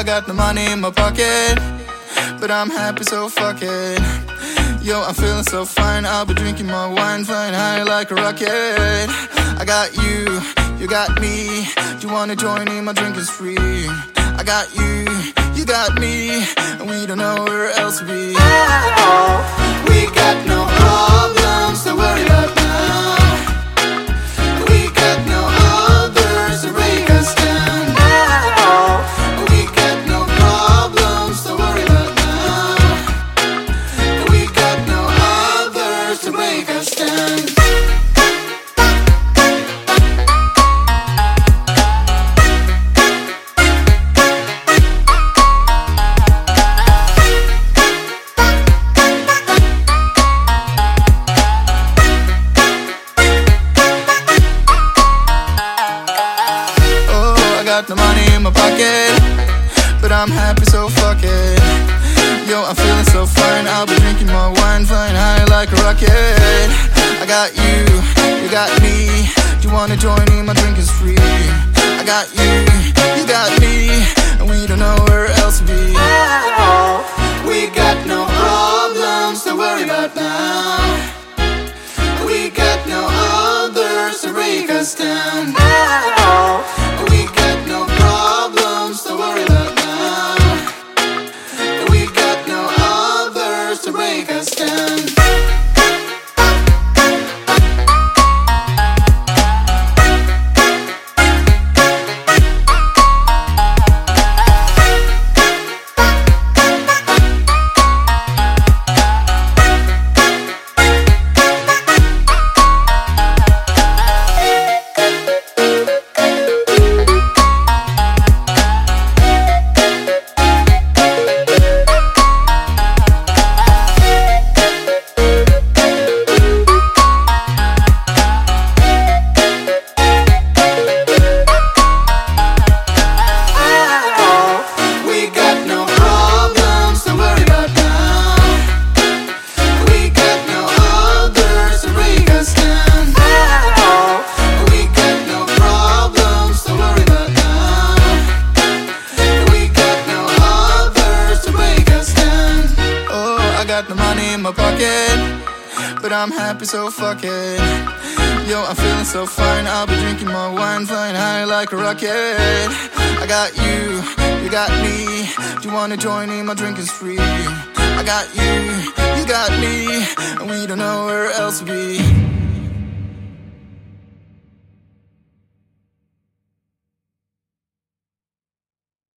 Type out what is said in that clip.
I got the money in my pocket, but I'm happy, so fuck it. Yo, I'm feeling so fine. I'll be drinking my wine, flying high like a rocket. I got you, you got me. You wanna join in my drink is free. I got you, you got me, and we don't know where else to be. We got Oh, got the money in my pocket, but I'm happy, so fuck it. Yo, I'm feeling so fine. I'll be drinking more wine, flying high like a rocket. Got you, you got me. Do you wanna join me? my drink is free. I got you, you got me, and we don't know where else to be. Oh, We got no problems to worry about now. We got no others to break us down. Oh, We got no problems to worry about now. We got no others to break us down. Got the money in my pocket, but I'm happy, so fuck it. Yo, I'm feeling so fine. I'll be drinking more wine, flying high like a rocket. I got you, you got me. Do you wanna join in my drinking free. I got you, you got me, and we don't know where else to be.